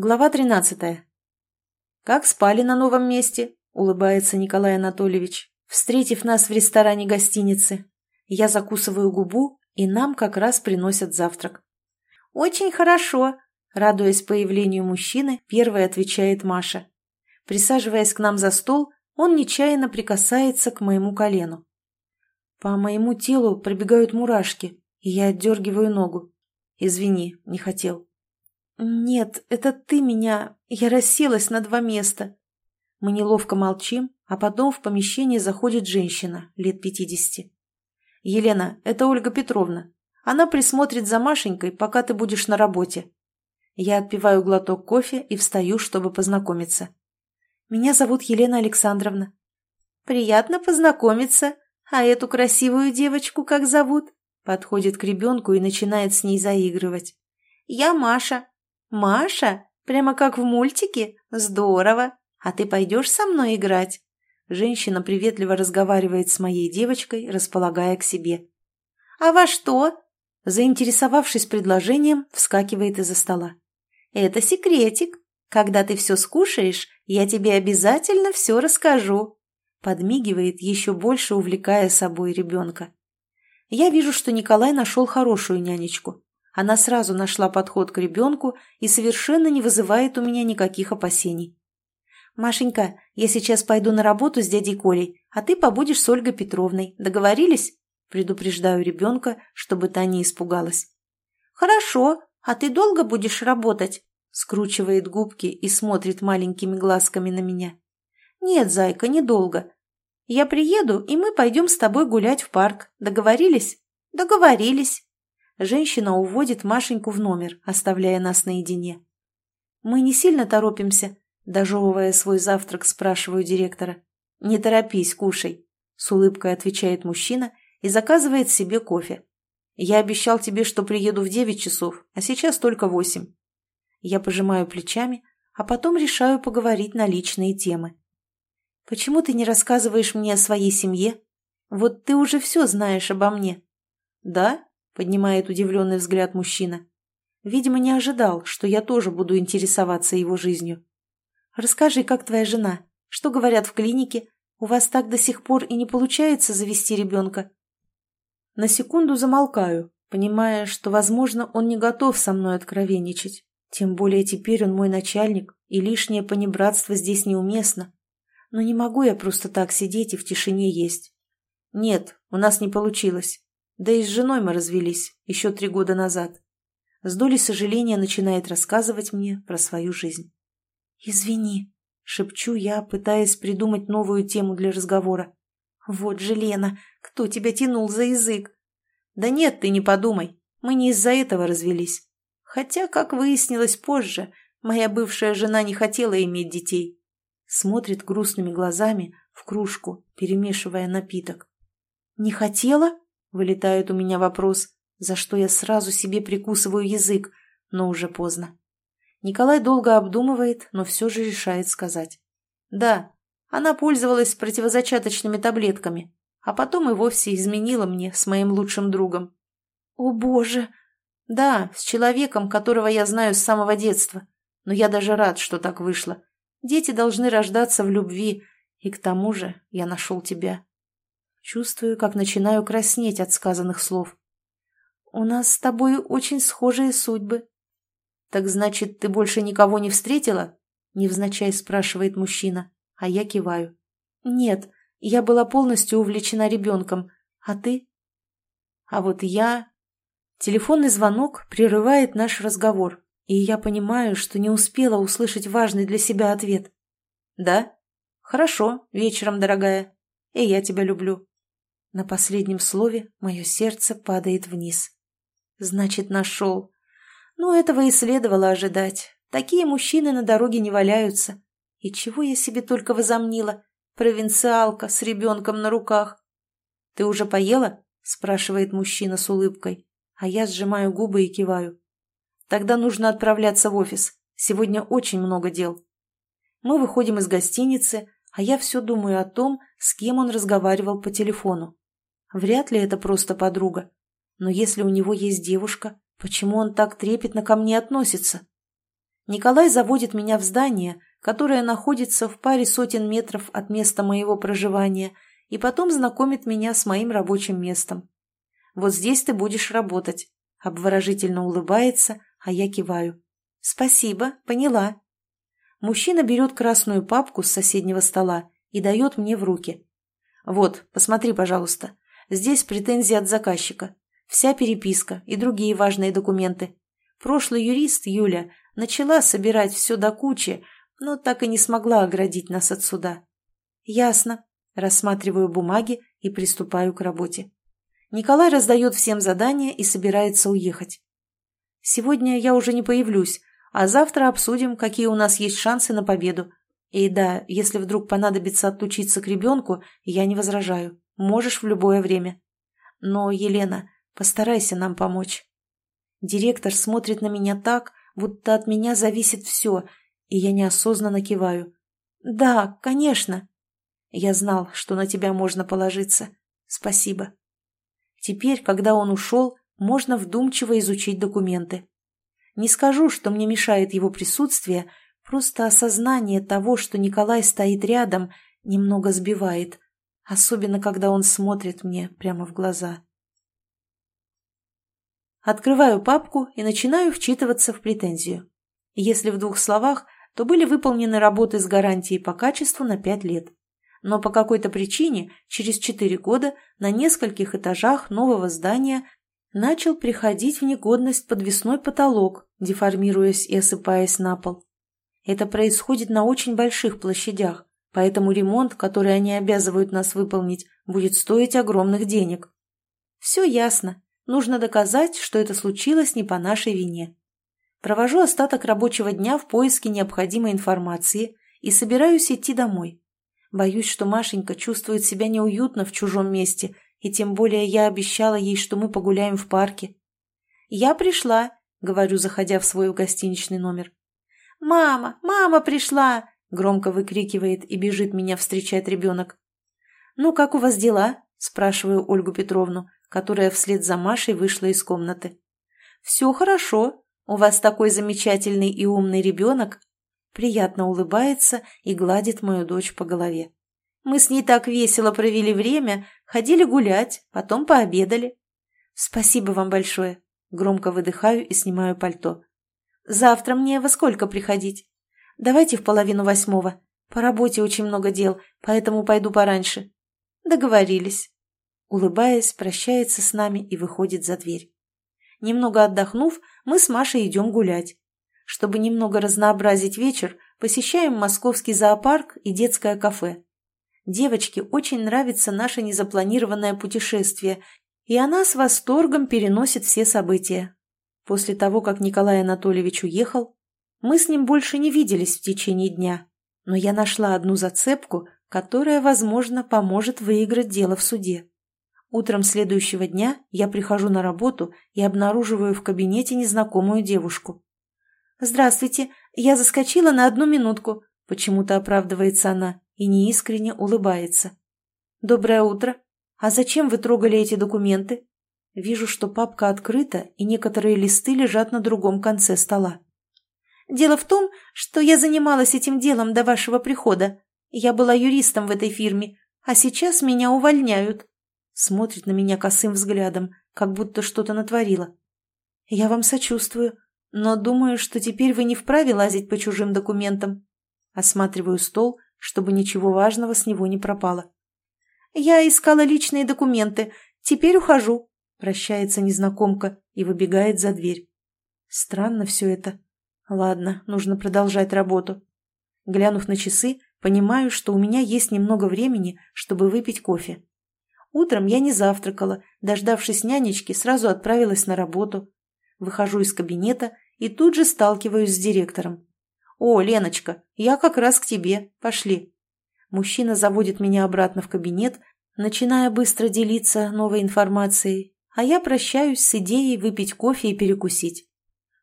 Глава тринадцатая. «Как спали на новом месте?» – улыбается Николай Анатольевич, встретив нас в ресторане гостиницы. Я закусываю губу, и нам как раз приносят завтрак. «Очень хорошо», – радуясь появлению мужчины, первой отвечает Маша. Присаживаясь к нам за стол, он нечаянно прикасается к моему колену. По моему телу пробегают мурашки, и я отдергиваю ногу. «Извини, не хотел». «Нет, это ты меня... Я расселась на два места». Мы неловко молчим, а потом в помещение заходит женщина, лет пятидесяти. «Елена, это Ольга Петровна. Она присмотрит за Машенькой, пока ты будешь на работе». Я отпиваю глоток кофе и встаю, чтобы познакомиться. «Меня зовут Елена Александровна». «Приятно познакомиться. А эту красивую девочку как зовут?» Подходит к ребенку и начинает с ней заигрывать. «Я Маша. «Маша? Прямо как в мультике? Здорово! А ты пойдешь со мной играть?» Женщина приветливо разговаривает с моей девочкой, располагая к себе. «А во что?» Заинтересовавшись предложением, вскакивает из-за стола. «Это секретик. Когда ты все скушаешь, я тебе обязательно все расскажу». Подмигивает, еще больше увлекая собой ребенка. Я вижу, что Николай нашел хорошую нянечку. Она сразу нашла подход к ребенку и совершенно не вызывает у меня никаких опасений. «Машенька, я сейчас пойду на работу с дядей Колей, а ты побудешь с Ольгой Петровной. Договорились?» Предупреждаю ребенка, чтобы та не испугалась. «Хорошо. А ты долго будешь работать?» Скручивает губки и смотрит маленькими глазками на меня. «Нет, зайка, недолго. Я приеду, и мы пойдем с тобой гулять в парк. Договорились?» «Договорились». Женщина уводит Машеньку в номер, оставляя нас наедине. «Мы не сильно торопимся?» Дожевывая свой завтрак, спрашиваю директора. «Не торопись, кушай», — с улыбкой отвечает мужчина и заказывает себе кофе. «Я обещал тебе, что приеду в девять часов, а сейчас только восемь». Я пожимаю плечами, а потом решаю поговорить на личные темы. «Почему ты не рассказываешь мне о своей семье? Вот ты уже все знаешь обо мне». «Да?» Поднимает удивленный взгляд мужчина. Видимо, не ожидал, что я тоже буду интересоваться его жизнью. «Расскажи, как твоя жена? Что говорят в клинике? У вас так до сих пор и не получается завести ребенка?» На секунду замолкаю, понимая, что, возможно, он не готов со мной откровенничать. Тем более теперь он мой начальник, и лишнее понебратство здесь неуместно. Но не могу я просто так сидеть и в тишине есть. Нет, у нас не получилось. Да и с женой мы развелись еще три года назад. С долей сожаления начинает рассказывать мне про свою жизнь. «Извини», — шепчу я, пытаясь придумать новую тему для разговора. «Вот же, Лена, кто тебя тянул за язык?» «Да нет, ты не подумай, мы не из-за этого развелись. Хотя, как выяснилось позже, моя бывшая жена не хотела иметь детей». Смотрит грустными глазами в кружку, перемешивая напиток. «Не хотела?» Вылетает у меня вопрос, за что я сразу себе прикусываю язык, но уже поздно. Николай долго обдумывает, но все же решает сказать. Да, она пользовалась противозачаточными таблетками, а потом и вовсе изменила мне с моим лучшим другом. О боже! Да, с человеком, которого я знаю с самого детства. Но я даже рад, что так вышло. Дети должны рождаться в любви, и к тому же я нашел тебя. Чувствую, как начинаю краснеть от сказанных слов. «У нас с тобой очень схожие судьбы». «Так значит, ты больше никого не встретила?» Невзначай спрашивает мужчина, а я киваю. «Нет, я была полностью увлечена ребенком. А ты?» «А вот я...» Телефонный звонок прерывает наш разговор, и я понимаю, что не успела услышать важный для себя ответ. «Да? Хорошо, вечером, дорогая. И я тебя люблю». На последнем слове мое сердце падает вниз. Значит, нашел. Ну, этого и следовало ожидать. Такие мужчины на дороге не валяются. И чего я себе только возомнила? Провинциалка с ребенком на руках. «Ты уже поела?» – спрашивает мужчина с улыбкой. А я сжимаю губы и киваю. «Тогда нужно отправляться в офис. Сегодня очень много дел». Мы выходим из гостиницы, а я все думаю о том, с кем он разговаривал по телефону. Вряд ли это просто подруга. Но если у него есть девушка, почему он так трепетно ко мне относится? Николай заводит меня в здание, которое находится в паре сотен метров от места моего проживания, и потом знакомит меня с моим рабочим местом. Вот здесь ты будешь работать. Обворожительно улыбается, а я киваю. Спасибо, поняла. Мужчина берет красную папку с соседнего стола и дает мне в руки. Вот, посмотри, пожалуйста. Здесь претензии от заказчика. Вся переписка и другие важные документы. Прошлый юрист, Юля, начала собирать все до кучи, но так и не смогла оградить нас от суда. Ясно. Рассматриваю бумаги и приступаю к работе. Николай раздает всем задания и собирается уехать. Сегодня я уже не появлюсь, а завтра обсудим, какие у нас есть шансы на победу. И да, если вдруг понадобится отлучиться к ребенку, я не возражаю. Можешь в любое время. Но, Елена, постарайся нам помочь. Директор смотрит на меня так, будто от меня зависит все, и я неосознанно киваю. «Да, конечно». Я знал, что на тебя можно положиться. Спасибо. Теперь, когда он ушел, можно вдумчиво изучить документы. Не скажу, что мне мешает его присутствие, просто осознание того, что Николай стоит рядом, немного сбивает, особенно когда он смотрит мне прямо в глаза. Открываю папку и начинаю вчитываться в претензию. Если в двух словах, то были выполнены работы с гарантией по качеству на 5 лет. Но по какой-то причине через 4 года на нескольких этажах нового здания начал приходить в негодность подвесной потолок, деформируясь и осыпаясь на пол. Это происходит на очень больших площадях, поэтому ремонт, который они обязывают нас выполнить, будет стоить огромных денег. Все ясно. Нужно доказать, что это случилось не по нашей вине. Провожу остаток рабочего дня в поиске необходимой информации и собираюсь идти домой. Боюсь, что Машенька чувствует себя неуютно в чужом месте, и тем более я обещала ей, что мы погуляем в парке. «Я пришла», — говорю, заходя в свой гостиничный номер. «Мама! Мама пришла!» — громко выкрикивает и бежит меня встречать ребенок. «Ну, как у вас дела?» — спрашиваю Ольгу Петровну, которая вслед за Машей вышла из комнаты. «Все хорошо», у вас такой замечательный и умный ребенок!» Приятно улыбается и гладит мою дочь по голове. «Мы с ней так весело провели время, ходили гулять, потом пообедали». «Спасибо вам большое!» Громко выдыхаю и снимаю пальто. «Завтра мне во сколько приходить?» «Давайте в половину восьмого. По работе очень много дел, поэтому пойду пораньше». «Договорились». Улыбаясь, прощается с нами и выходит за дверь. Немного отдохнув, мы с Машей идем гулять. Чтобы немного разнообразить вечер, посещаем московский зоопарк и детское кафе. Девочке очень нравится наше незапланированное путешествие, и она с восторгом переносит все события. После того, как Николай Анатольевич уехал, мы с ним больше не виделись в течение дня, но я нашла одну зацепку, которая, возможно, поможет выиграть дело в суде. Утром следующего дня я прихожу на работу и обнаруживаю в кабинете незнакомую девушку. «Здравствуйте, я заскочила на одну минутку», — почему-то оправдывается она и неискренне улыбается. «Доброе утро. А зачем вы трогали эти документы?» Вижу, что папка открыта, и некоторые листы лежат на другом конце стола. «Дело в том, что я занималась этим делом до вашего прихода. Я была юристом в этой фирме, а сейчас меня увольняют», Смотрит на меня косым взглядом, как будто что-то натворила. Я вам сочувствую, но думаю, что теперь вы не вправе лазить по чужим документам. Осматриваю стол, чтобы ничего важного с него не пропало. Я искала личные документы. Теперь ухожу. Прощается незнакомка и выбегает за дверь. Странно все это. Ладно, нужно продолжать работу. Глянув на часы, понимаю, что у меня есть немного времени, чтобы выпить кофе. Утром я не завтракала, дождавшись нянечки, сразу отправилась на работу. Выхожу из кабинета и тут же сталкиваюсь с директором. «О, Леночка, я как раз к тебе. Пошли». Мужчина заводит меня обратно в кабинет, начиная быстро делиться новой информацией, а я прощаюсь с идеей выпить кофе и перекусить.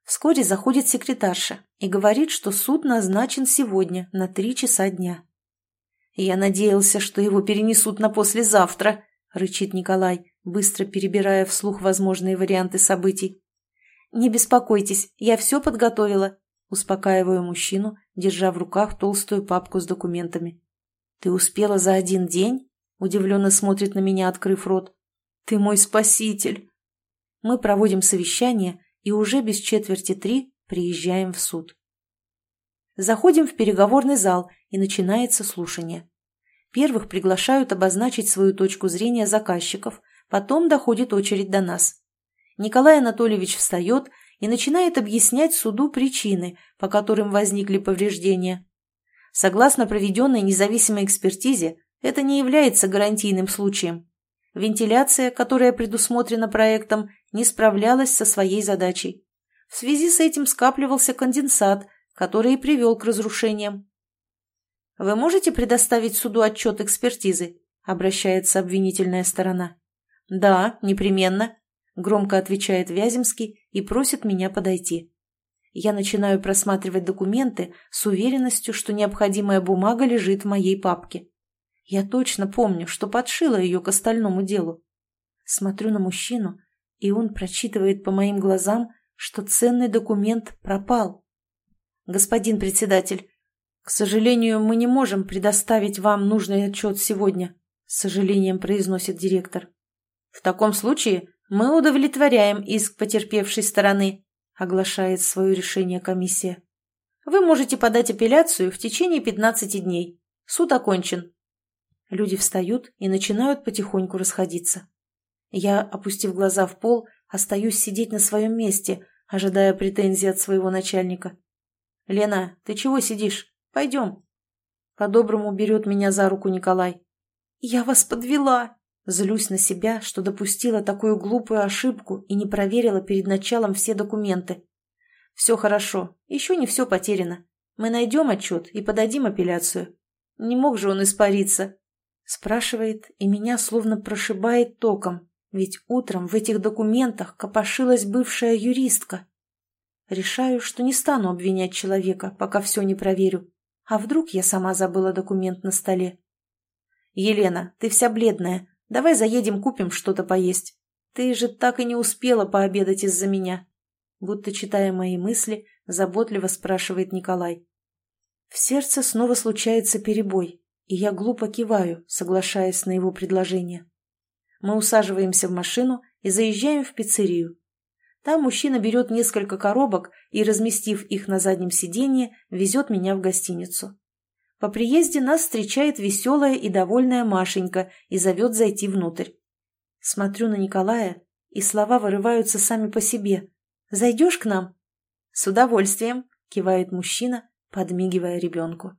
Вскоре заходит секретарша и говорит, что суд назначен сегодня на три часа дня. Я надеялся, что его перенесут на послезавтра, рычит Николай, быстро перебирая вслух возможные варианты событий. «Не беспокойтесь, я все подготовила». Успокаиваю мужчину, держа в руках толстую папку с документами. «Ты успела за один день?» Удивленно смотрит на меня, открыв рот. «Ты мой спаситель!» Мы проводим совещание и уже без четверти три приезжаем в суд. Заходим в переговорный зал, и начинается слушание. Первых приглашают обозначить свою точку зрения заказчиков, потом доходит очередь до нас. Николай Анатольевич встает и начинает объяснять суду причины, по которым возникли повреждения. Согласно проведенной независимой экспертизе, это не является гарантийным случаем. Вентиляция, которая предусмотрена проектом, не справлялась со своей задачей. В связи с этим скапливался конденсат, который и привел к разрушениям. «Вы можете предоставить суду отчет экспертизы?» – обращается обвинительная сторона. «Да, непременно», – громко отвечает Вяземский и просит меня подойти. Я начинаю просматривать документы с уверенностью, что необходимая бумага лежит в моей папке. Я точно помню, что подшила ее к остальному делу. Смотрю на мужчину, и он прочитывает по моим глазам, что ценный документ пропал. «Господин председатель, к сожалению, мы не можем предоставить вам нужный отчет сегодня», с сожалением произносит директор. «В таком случае мы удовлетворяем иск потерпевшей стороны», оглашает свое решение комиссия. «Вы можете подать апелляцию в течение 15 дней. Суд окончен. Люди встают и начинают потихоньку расходиться. Я, опустив глаза в пол, остаюсь сидеть на своем месте, ожидая претензий от своего начальника. «Лена, ты чего сидишь? Пойдем». По-доброму берет меня за руку Николай. «Я вас подвела!» Злюсь на себя, что допустила такую глупую ошибку и не проверила перед началом все документы. «Все хорошо, еще не все потеряно. Мы найдем отчет и подадим апелляцию. Не мог же он испариться, Спрашивает, и меня словно прошибает током, ведь утром в этих документах копошилась бывшая юристка. Решаю, что не стану обвинять человека, пока все не проверю. А вдруг я сама забыла документ на столе? «Елена, ты вся бледная. Давай заедем, купим что-то поесть. Ты же так и не успела пообедать из-за меня». Будто читая мои мысли, заботливо спрашивает Николай. В сердце снова случается перебой, и я глупо киваю, соглашаясь на его предложение. Мы усаживаемся в машину и заезжаем в пиццерию. Там мужчина берет несколько коробок и, разместив их на заднем сиденье, везет меня в гостиницу. По приезде нас встречает веселая и довольная Машенька и зовет зайти внутрь. Смотрю на Николая, и слова вырываются сами по себе. «Зайдешь к нам?» «С удовольствием», — кивает мужчина, подмигивая ребенку.